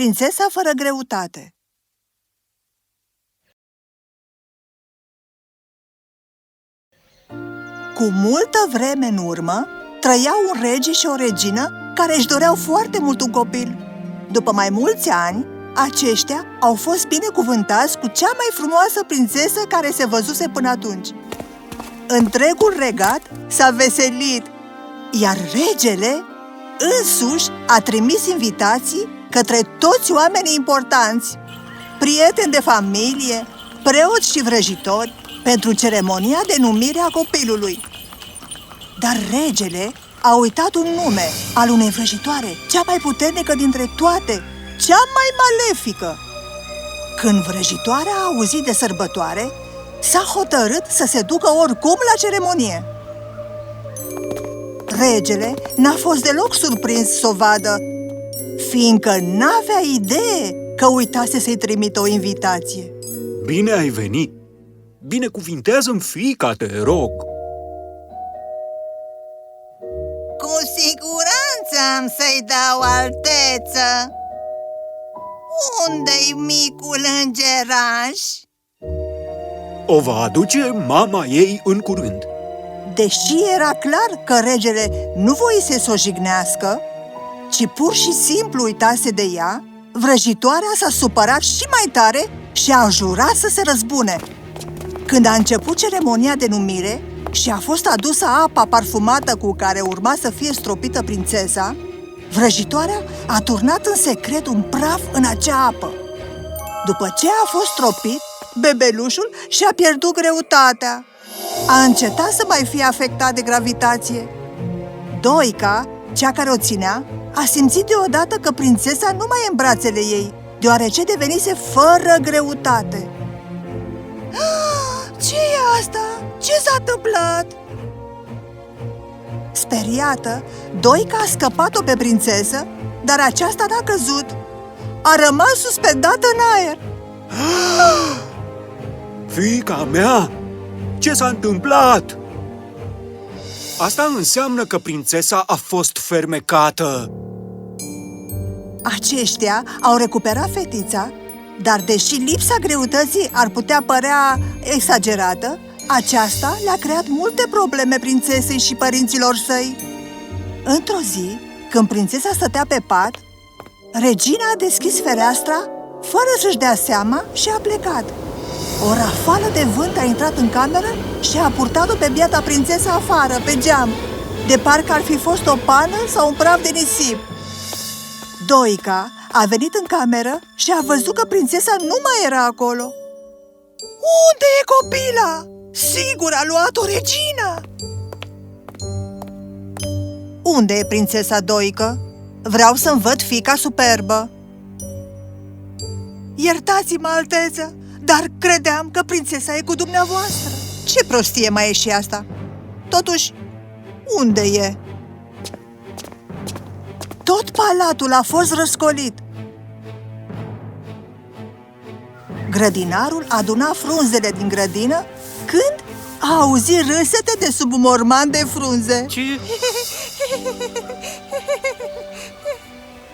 Prințesa fără greutate Cu multă vreme în urmă, trăiau un rege și o regină care își doreau foarte mult un copil. După mai mulți ani, aceștia au fost binecuvântați cu cea mai frumoasă prințesă care se văzuse până atunci. Întregul regat s-a veselit, iar regele însuși a trimis invitații către toți oamenii importanți, prieteni de familie, preoți și vrăjitori, pentru ceremonia de numire a copilului. Dar regele a uitat un nume al unei vrăjitoare, cea mai puternică dintre toate, cea mai malefică. Când vrăjitoarea a auzit de sărbătoare, s-a hotărât să se ducă oricum la ceremonie. Regele n-a fost deloc surprins să o vadă, fiindcă n-avea idee că uitase să-i trimită o invitație. Bine ai venit! Binecuvintează-mi fiica, te rog! Cu siguranță am să-i dau alteță! Unde-i micul îngeraș? O va aduce mama ei în curând. Deși era clar că regele nu voise să o jignească, ci pur și simplu uitase de ea, vrăjitoarea s-a supărat și mai tare și a jurat să se răzbune. Când a început ceremonia de numire și a fost adusă apa parfumată cu care urma să fie stropită prințesa, vrăjitoarea a turnat în secret un praf în acea apă. După ce a fost stropit, bebelușul și-a pierdut greutatea. A încetat să mai fie afectat de gravitație. Doica, cea care o ținea, a simțit deodată că prințesa nu mai e în brațele ei, deoarece devenise fără greutate. ce e asta? Ce s-a întâmplat? Speriată, Doica a scăpat-o pe prințesă, dar aceasta n-a căzut. A rămas suspendată în aer. Fica mea! Ce s-a întâmplat? Asta înseamnă că prințesa a fost fermecată. Aceștia au recuperat fetița, dar deși lipsa greutății ar putea părea exagerată, aceasta le-a creat multe probleme prințesei și părinților săi. Într-o zi, când prințesa stătea pe pat, regina a deschis fereastra fără să-și dea seama și a plecat. O rafală de vânt a intrat în cameră și a purtat-o pe biata prințesă afară, pe geam, de parcă ar fi fost o pană sau un praf de nisip. Doica a venit în cameră și a văzut că prințesa nu mai era acolo. Unde e copila? Sigur a luat-o regina! Unde e prințesa Doică? Vreau să-mi văd fica superbă. Iertați-mă, alteță, dar credeam că prințesa e cu dumneavoastră. Ce prostie mai e și asta? Totuși, unde e? Tot palatul a fost răscolit. Grădinarul aduna frunzele din grădină când a auzit râsete de sub un morman de frunze. Ce?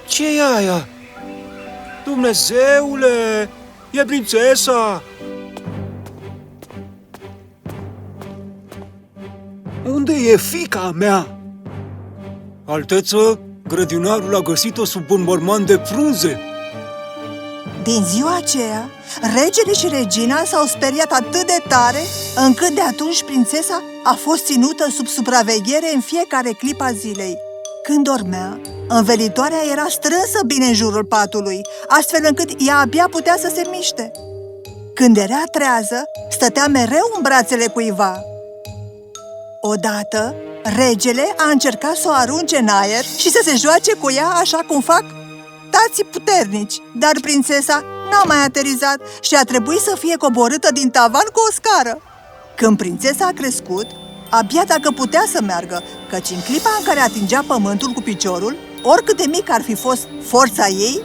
ce e aia? Dumnezeule! E prințesa! Unde e fica mea? Alteță, grădinarul a găsit-o sub un morman de frunze. Din ziua aceea, regele și regina s-au speriat atât de tare, încât de atunci prințesa a fost ținută sub supraveghere în fiecare clip a zilei. Când dormea, învelitoarea era strânsă bine în jurul patului, astfel încât ea abia putea să se miște. Când era trează, stătea mereu în brațele cuiva. Odată, regele a încercat să o arunce în aer și să se joace cu ea așa cum fac tații puternici, dar prințesa n-a mai aterizat și a trebuit să fie coborâtă din tavan cu o scară. Când prințesa a crescut, abia dacă putea să meargă, căci în clipa în care atingea pământul cu piciorul, oricât de mic ar fi fost forța ei,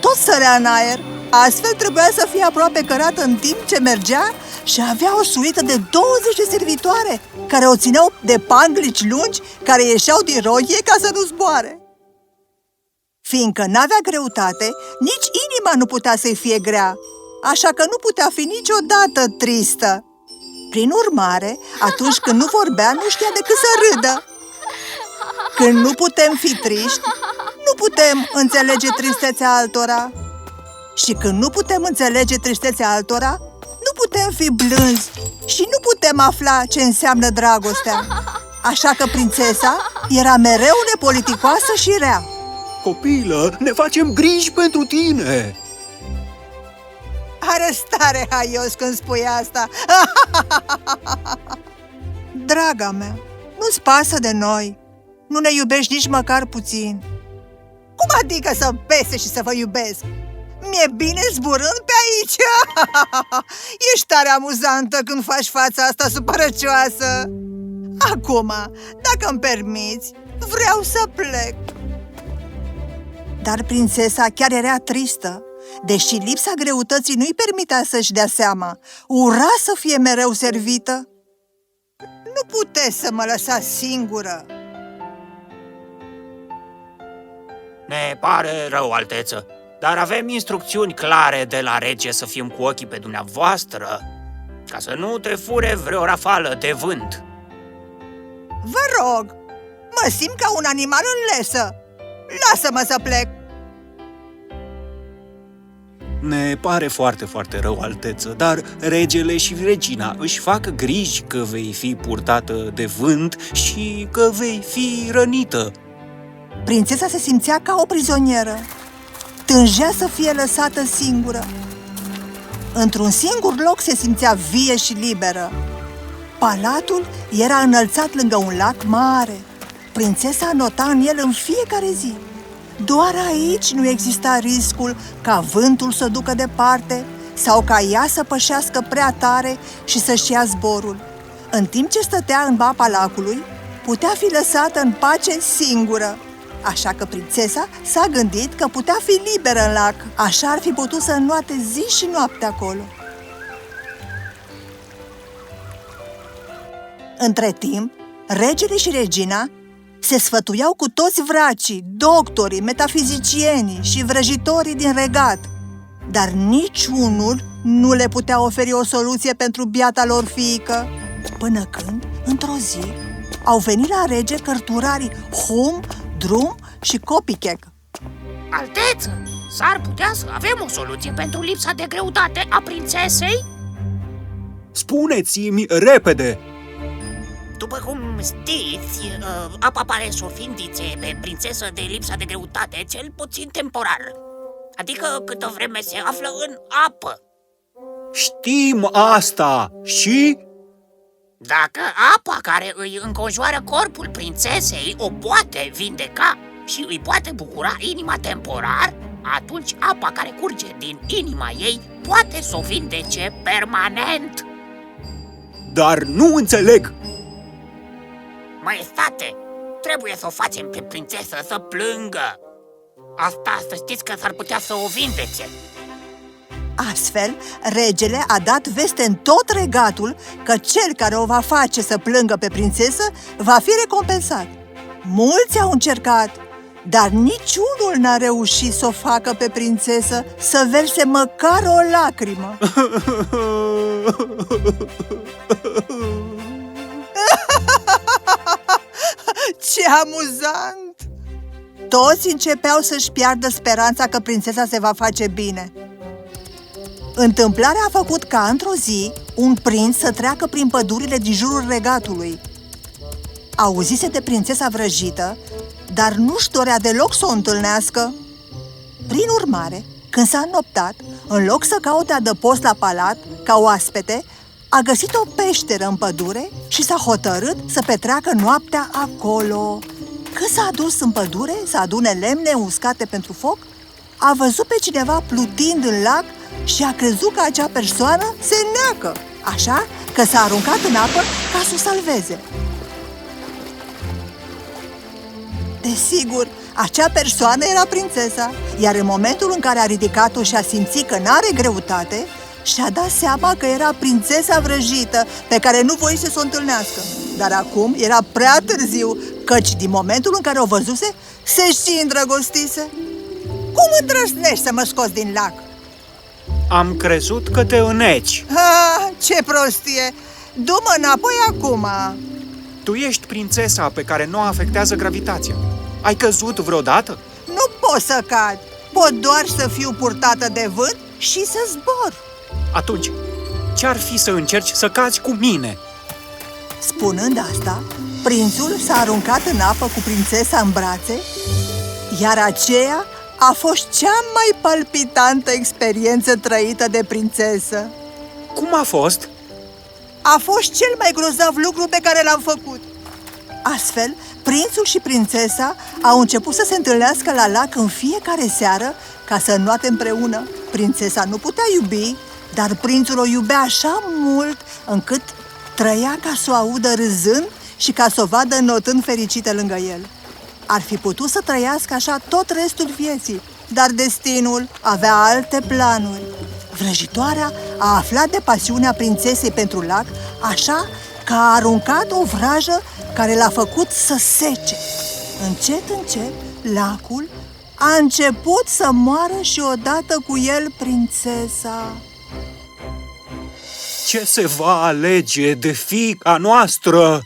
tot sărea în aer. Astfel trebuia să fie aproape cărată în timp ce mergea și avea o suită de 20 de servitoare care o țineau de panglici lungi care ieșeau din rochie ca să nu zboare. Fiindcă n-avea greutate, nici inima nu putea să-i fie grea, așa că nu putea fi niciodată tristă. Prin urmare, atunci când nu vorbea, nu știa decât să râdă. Când nu putem fi triști, nu putem înțelege tristețea altora. Și când nu putem înțelege tristețea altora, nu putem fi blânzi și nu putem afla ce înseamnă dragostea. Așa că prințesa era mereu nepoliticoasă și rea. Copilă, ne facem griji pentru tine! Are stare haios când spui asta Draga mea, nu-ți pasă de noi. Nu ne iubești nici măcar puțin. Cum adică să pese și să vă iubesc? Mi-e bine zburând pe aici? Ești tare amuzantă când faci fața asta supărăcioasă. Acum, dacă îmi permiți, vreau să plec. Dar prințesa chiar era tristă Deși lipsa greutății nu-i permitea să-și dea seama. Ura să fie mereu servită. Nu puteți să mă lăsați singură. Ne pare rău, alteță, dar avem instrucțiuni clare de la rege să fim cu ochii pe dumneavoastră, ca să nu te fure vreo rafală de vânt. Vă rog, mă simt ca un animal în lesă Lasă-mă să plec Ne pare foarte, foarte rău, alteță, dar regele și regina își fac griji că vei fi purtată de vânt și că vei fi rănită. Prințesa se simțea ca o prizonieră Tângea să fie lăsată singură. Într-un singur loc se simțea vie și liberă. Palatul era înălțat lângă un lac mare. Prințesa nota în el în fiecare zi. Doar aici nu exista riscul ca vântul să ducă departe Sau ca ea să pășească prea tare și să-și ia zborul. În timp ce stătea în bapa lacului, putea fi lăsată în pace singură Așa că prințesa s-a gândit că putea fi liberă în lac. Așa ar fi putut să înnoate zi și noapte acolo. Între timp, regele și regina se sfătuiau cu toți vracii, doctorii, metafizicienii și vrăjitorii din regat. Dar niciunul nu le putea oferi o soluție pentru biata lor fiică. Până când, într-o zi, au venit la rege cărturarii Hum, Drum și Copycake Alteță, s-ar putea să avem o soluție pentru lipsa de greutate a prințesei? Spuneți-mi repede! După cum știți, uh, apa pare să o vindice pe prințesă de lipsa de greutate, cel puțin temporar. Adică câtă vreme se află în apă. Știm asta și... Dacă apa care îi înconjoară corpul prințesei o poate vindeca și îi poate bucura inima temporar, atunci apa care curge din inima ei poate să o vindece permanent. Dar nu înțeleg! Maestate, trebuie să o facem pe prințesă să plângă. Asta să știți că s-ar putea să o vindece. Astfel, regele a dat veste în tot regatul că cel care o va face să plângă pe prințesă va fi recompensat. Mulți au încercat, dar niciunul n-a reușit să o facă pe prințesă să verse măcar o lacrimă. Ce amuzant! Toți începeau să-și piardă speranța că prințesa se va face bine. Întâmplarea a făcut ca, într-o zi, un prinț să treacă prin pădurile din jurul regatului. Auzise de prințesa vrăjită, dar nu-și dorea deloc să o întâlnească. Prin urmare, când s-a înoptat, în loc să caute adăpost la palat, ca oaspete, a găsit o peșteră în pădure și s-a hotărât să petreacă noaptea acolo. Când s-a dus în pădure să adune lemne uscate pentru foc, a văzut pe cineva plutind în lac și a crezut că acea persoană se neacă, așa că s-a aruncat în apă ca să o salveze. Desigur, acea persoană era prințesa, iar în momentul în care a ridicat-o și a simțit că n-are greutate, și-a dat seama că era prințesa vrăjită, pe care nu voise să o întâlnească. Dar acum era prea târziu, căci din momentul în care o văzuse, se și îndrăgostise. Cum îndrăznești să mă scoți din lac? Am crezut că te îneci. Ha, ce prostie! Du-mă înapoi acum! Tu ești prințesa pe care nu o afectează gravitația. Ai căzut vreodată? Nu pot să cad! Pot doar să fiu purtată de vânt și să zbor! Atunci, ce-ar fi să încerci să cazi cu mine? Spunând asta, prințul s-a aruncat în apă cu prințesa în brațe, iar aceea a fost cea mai palpitantă experiență trăită de prințesă. Cum a fost? A fost cel mai grozav lucru pe care l-am făcut! Astfel, prințul și prințesa au început să se întâlnească la lac în fiecare seară ca să înnoate împreună. Prințesa nu putea iubi, dar prințul o iubea așa mult încât trăia ca să o audă râzând și ca să o vadă notând fericită lângă el. Ar fi putut să trăiască așa tot restul vieții, dar destinul avea alte planuri. Vrăjitoarea a aflat de pasiunea prințesei pentru lac, așa că a aruncat o vrajă care l-a făcut să sece. Încet, încet, lacul a început să moară și odată cu el prințesa. Ce se va alege de fica noastră?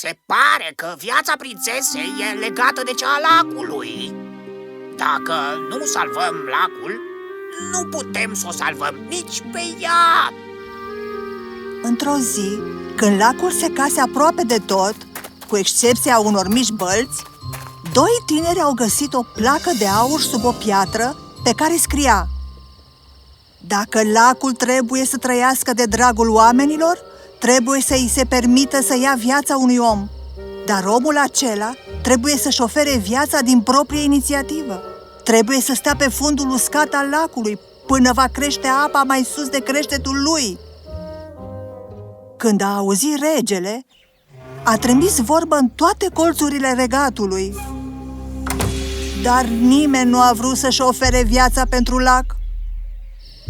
Se pare că viața prințesei e legată de cea a lacului. Dacă nu salvăm lacul, nu putem să o salvăm nici pe ea. Într-o zi, când lacul se case aproape de tot, cu excepția unor mici bălți, doi tineri au găsit o placă de aur sub o piatră pe care scria Dacă lacul trebuie să trăiască de dragul oamenilor, trebuie să îi se permită să ia viața unui om. Dar omul acela trebuie să-și ofere viața din proprie inițiativă. Trebuie să stea pe fundul uscat al lacului până va crește apa mai sus de creștetul lui. Când a auzit regele, a trimis vorbă în toate colțurile regatului. Dar nimeni nu a vrut să-și ofere viața pentru lac.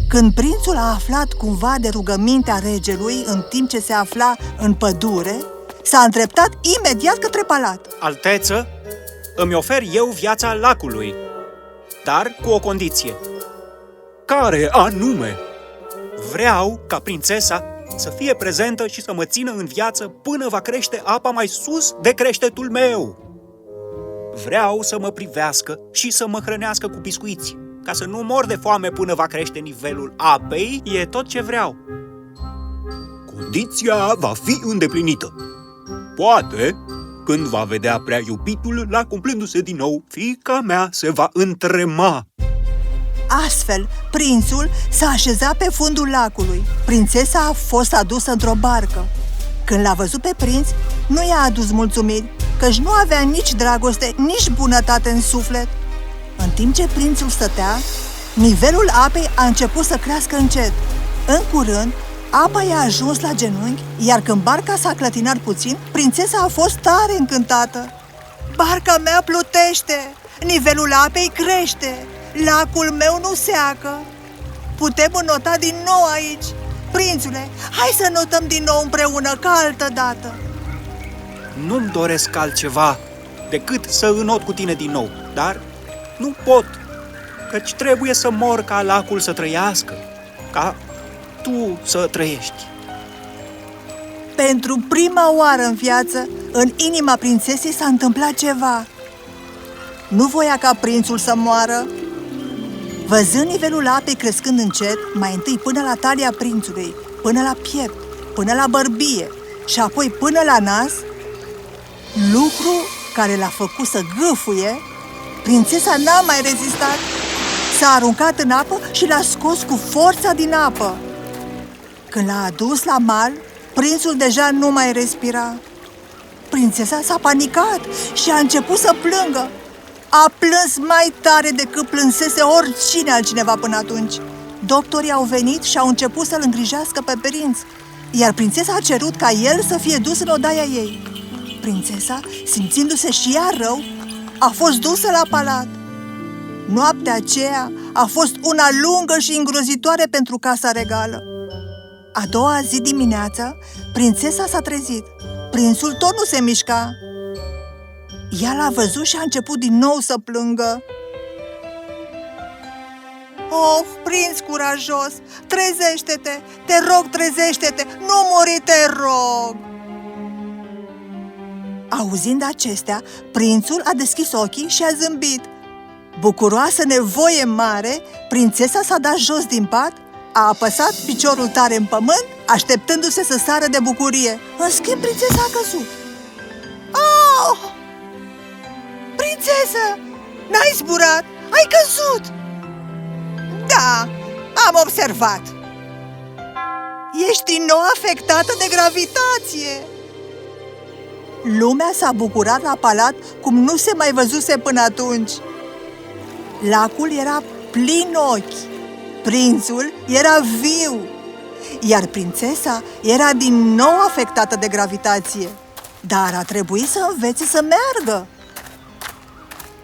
Când prințul a aflat cumva de rugămintea regelui în timp ce se afla în pădure, s-a îndreptat imediat către palat. Alteță, îmi ofer eu viața lacului, dar cu o condiție. Care anume? Vreau ca prințesa să fie prezentă și să mă țină în viață până va crește apa mai sus de creștetul meu. Vreau să mă privească și să mă hrănească cu biscuiți, ca să nu mor de foame până va crește nivelul apei, e tot ce vreau. Condiția va fi îndeplinită. Poate, când va vedea prea iubitul la cumplându-se din nou, fica mea se va întrema. Astfel, prințul s-a așezat pe fundul lacului. Prințesa a fost adusă într-o barcă. Când l-a văzut pe prinț, nu i-a adus mulțumiri, căci nu avea nici dragoste, nici bunătate în suflet. În timp ce prințul stătea, nivelul apei a început să crească încet. În curând, apa i-a ajuns la genunchi, iar când barca s-a clătinat puțin, prințesa a fost tare încântată. Barca mea plutește, nivelul apei crește, lacul meu nu seacă. Putem înnota din nou aici. Prințule, hai să notăm din nou împreună ca altă dată. Nu-mi doresc altceva decât să înot cu tine din nou, dar nu pot, căci trebuie să mor ca lacul să trăiască, ca tu să trăiești. Pentru prima oară în viață, în inima prințesei s-a întâmplat ceva. Nu voia ca prințul să moară. Văzând nivelul apei crescând încet, mai întâi până la talia prințului, până la piept, până la bărbie și apoi până la nas, lucru care l-a făcut să gâfuie, prințesa n-a mai rezistat. S-a aruncat în apă și l-a scos cu forța din apă. Când l-a adus la mal, prințul deja nu mai respira. Prințesa s-a panicat și a început să plângă. A plâns mai tare decât plânsese oricine altcineva până atunci. Doctorii au venit și au început să-l îngrijească pe prinț, iar prințesa a cerut ca el să fie dus în odaia ei. Prințesa, simțindu-se și ea rău, a fost dusă la palat. Noaptea aceea a fost una lungă și îngrozitoare pentru casa regală. A doua zi dimineața, prințesa s-a trezit. Prințul tot nu se mișca. Ea l-a văzut și a început din nou să plângă. Oh, prinț curajos, trezește-te! Te rog, trezește-te! Nu muri, te rog! Auzind acestea, prințul a deschis ochii și a zâmbit. Bucuroasă nevoie mare, prințesa s-a dat jos din pat, a apăsat piciorul tare în pământ, așteptându-se să sară de bucurie. În schimb, prințesa a căzut. Oh! Prințesă, n-ai zburat, ai căzut! Da, am observat. Ești din nou afectată de gravitație. Lumea s-a bucurat la palat cum nu se mai văzuse până atunci. Lacul era plin ochi, prințul era viu, iar prințesa era din nou afectată de gravitație, dar a trebuit să învețe să meargă.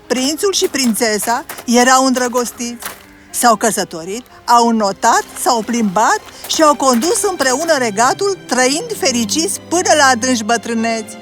Prințul și prințesa erau îndrăgostiți, s-au căsătorit, au notat, s-au plimbat și au condus împreună regatul, trăind fericiți până la adânci bătrâneți.